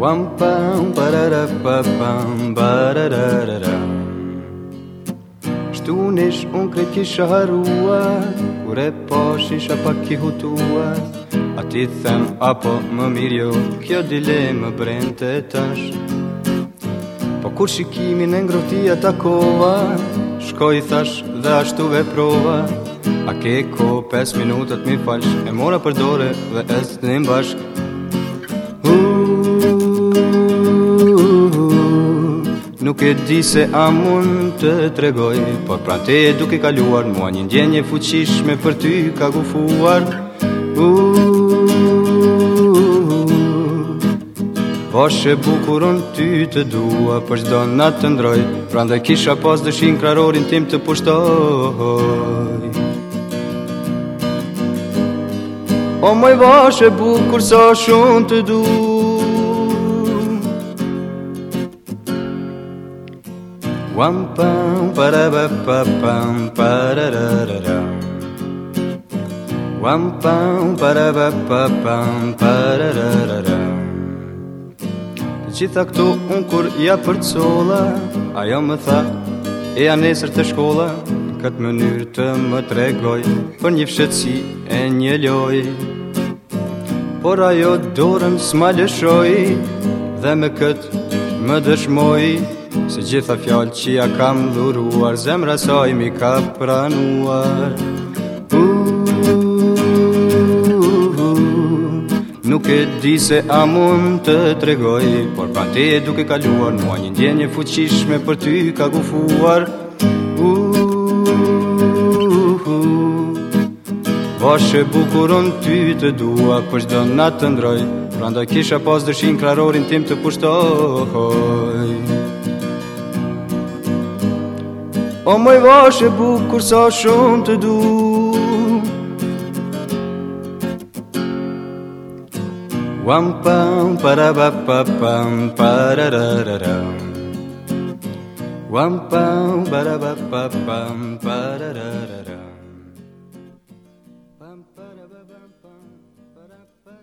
Wam pam parara pa pam un kret kisha harua Kure posh isha pak ki hutua A ti them apo më mirjo Kjo dilemë brend tash Po kur shikimin e ngrotia kova Shkoj thash dhe ashtu veprova A ke ko 5 minutat mi falsh E mora për dore dhe es të një bashk Nuk e di se a mund të tregoj Por pra te e duke kaluar Mua një ndjenje fuqishme për ty ka gufuar Po shë bukuron ty të dua Për shdo nga të ndroj Pra ndaj kisha pas dëshin krarorin tim të pushtoj O moj vashë bukur sa shumë të dua Wam pam para ba pa pam para ra ra ra Wam pam para ba pa pam para ra ra ra Gjitha këtu unë kur ja përcola Ajo më tha e ja nesër të shkolla Këtë mënyrë të më tregoj Për një fshëtsi e një loj Por ajo dorën s'ma lëshoj Dhe me më dëshmoj Dhe me këtë më dëshmoj Se gjitha fjallë që ja kam dhuruar Zemra saj mi ka pranuar uh, Nuk e di se a mund të tregoj Por pa te duke kaluar Mua një ndjenje fuqishme për ty ka gufuar Po uh, shë bukuron ty të dua Për shdo në të ndroj Pra nda kisha pas dëshin klarorin tim të pushtoj O Omoj vaše bukur sa shumë të du Wam pam para ba pa pam para ra ra ra Wam pam para ba pa pam para ra ra ra Pam para ba pam para